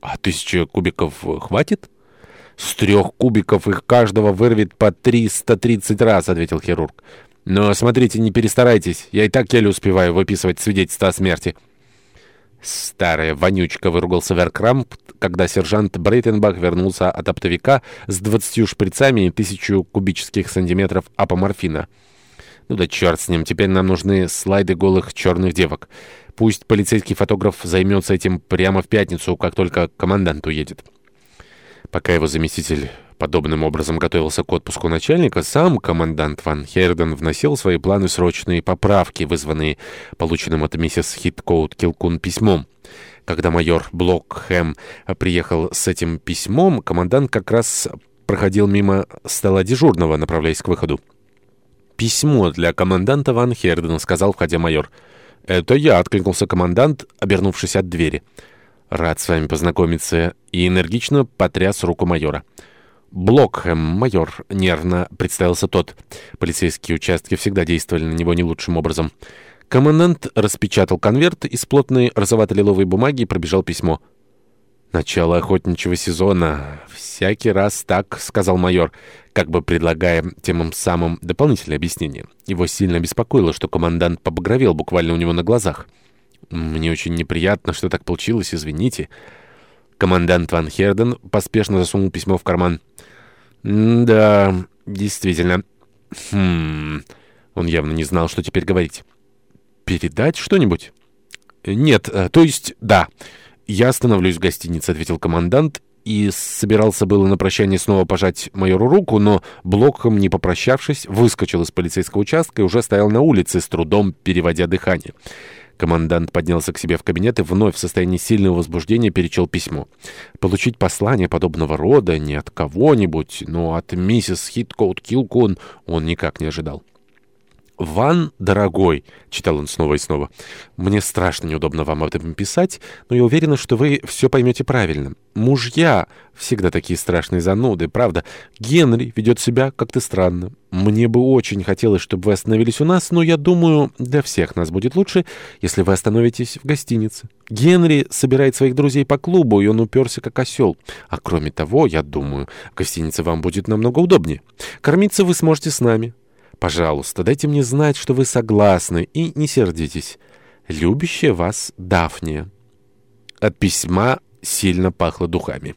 А тысяча кубиков э, хватит? С трех кубиков их каждого вырвет по 330 раз, ответил хирург. Но смотрите, не перестарайтесь. Я и так еле успеваю выписывать свидетельство о смерти. Старая вонючка выругался Веркрамп, когда сержант Брейтенбах вернулся от оптовика с двадцатью шприцами и тысячу кубических сантиметров апоморфина. Ну да черт с ним, теперь нам нужны слайды голых черных девок. Пусть полицейский фотограф займется этим прямо в пятницу, как только командант уедет. Пока его заместитель подобным образом готовился к отпуску начальника, сам командант Ван Херден вносил свои планы срочные поправки, вызванные полученным от миссис Хиткоут Килкун письмом. Когда майор Блокхэм приехал с этим письмом, командант как раз проходил мимо стола дежурного, направляясь к выходу. «Письмо для команданта Ван Хердена», — сказал, входя майор. «Это я», — откликнулся командант, обернувшись от двери. «Рад с вами познакомиться» и энергично потряс руку майора. «Блокхэм, майор», — нервно представился тот. Полицейские участки всегда действовали на него не лучшим образом. Командант распечатал конверт из плотной розовато-лиловой бумаги и пробежал письмо. «Начало охотничьего сезона. Всякий раз так», — сказал майор как бы предлагая тем самым дополнительное объяснение. Его сильно беспокоило, что командант побагровел буквально у него на глазах. «Мне очень неприятно, что так получилось, извините». Командант Ван Херден поспешно засунул письмо в карман. «Да, действительно. Хм...» Он явно не знал, что теперь говорить. «Передать что-нибудь?» «Нет, э, то есть да. Я остановлюсь в гостинице», — ответил командант и собирался было на прощание снова пожать майору руку, но Блоком, не попрощавшись, выскочил из полицейского участка и уже стоял на улице, с трудом переводя дыхание. Командант поднялся к себе в кабинет и вновь в состоянии сильного возбуждения перечел письмо. Получить послание подобного рода не от кого-нибудь, но от миссис Хиткоут Килкун он никак не ожидал. Ван, дорогой», — читал он снова и снова, — «мне страшно неудобно вам об этом писать, но я уверена, что вы все поймете правильно. Мужья всегда такие страшные зануды, правда. Генри ведет себя как-то странно. Мне бы очень хотелось, чтобы вы остановились у нас, но я думаю, для всех нас будет лучше, если вы остановитесь в гостинице. Генри собирает своих друзей по клубу, и он уперся как осел. А кроме того, я думаю, в гостинице вам будет намного удобнее. Кормиться вы сможете с нами». Пожалуйста, дайте мне знать, что вы согласны, и не сердитесь. Любящая вас Дафния». От письма сильно пахло духами.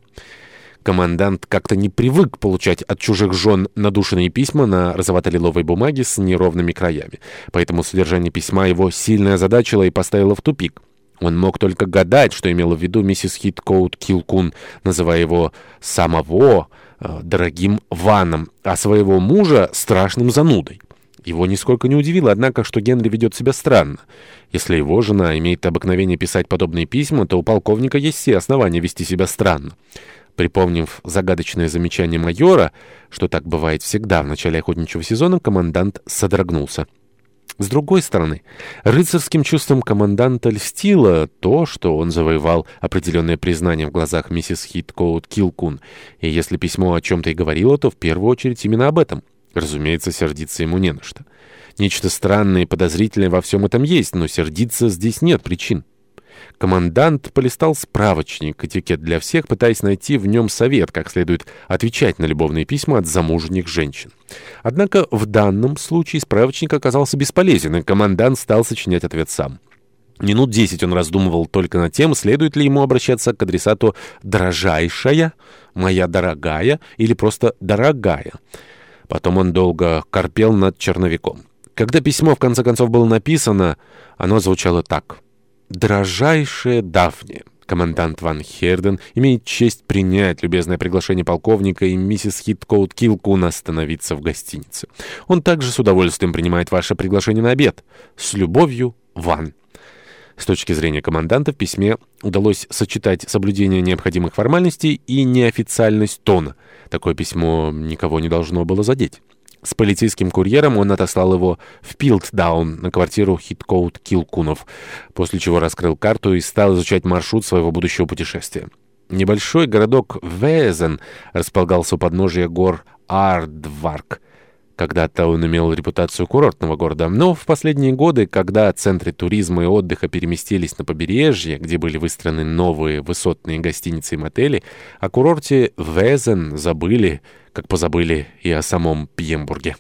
Командант как-то не привык получать от чужих жен надушенные письма на розовато-лиловой бумаге с неровными краями. Поэтому содержание письма его сильно озадачило и поставило в тупик. Он мог только гадать, что имела в виду миссис Хиткоут Килкун, называя его «самого», Э, дорогим ваном, а своего мужа страшным занудой. Его нисколько не удивило, однако, что Генри ведет себя странно. Если его жена имеет обыкновение писать подобные письма, то у полковника есть все основания вести себя странно. Припомнив загадочное замечание майора, что так бывает всегда в начале охотничьего сезона, командант содрогнулся. С другой стороны, рыцарским чувством команданта льстило то, что он завоевал определенное признание в глазах миссис Хиткоут Килкун, и если письмо о чем-то и говорило, то в первую очередь именно об этом. Разумеется, сердиться ему не на что. Нечто странное и подозрительное во всем этом есть, но сердиться здесь нет причин. Командант полистал справочник «Этикет для всех», пытаясь найти в нем совет, как следует отвечать на любовные письма от замужних женщин. Однако в данном случае справочник оказался бесполезен, и командант стал сочинять ответ сам. Минут десять он раздумывал только над тем, следует ли ему обращаться к адресату «дрожайшая», «моя дорогая» или просто «дорогая». Потом он долго корпел над черновиком. Когда письмо в конце концов было написано, оно звучало так — «Дорожайшая Дафни». Командант Ван Херден имеет честь принять любезное приглашение полковника и миссис Хиткоут Килкуна остановиться в гостинице. Он также с удовольствием принимает ваше приглашение на обед. С любовью, Ван. С точки зрения команданта в письме удалось сочетать соблюдение необходимых формальностей и неофициальность тона. Такое письмо никого не должно было задеть. С полицейским курьером он отослал его в Пилтдаун на квартиру Хиткоут Килкунов, после чего раскрыл карту и стал изучать маршрут своего будущего путешествия. Небольшой городок Везен располагался у подножия гор Ардварк. Когда-то он имел репутацию курортного города, но в последние годы, когда центры туризма и отдыха переместились на побережье, где были выстроены новые высотные гостиницы и мотели, о курорте Везен забыли, как позабыли и о самом Пьембурге.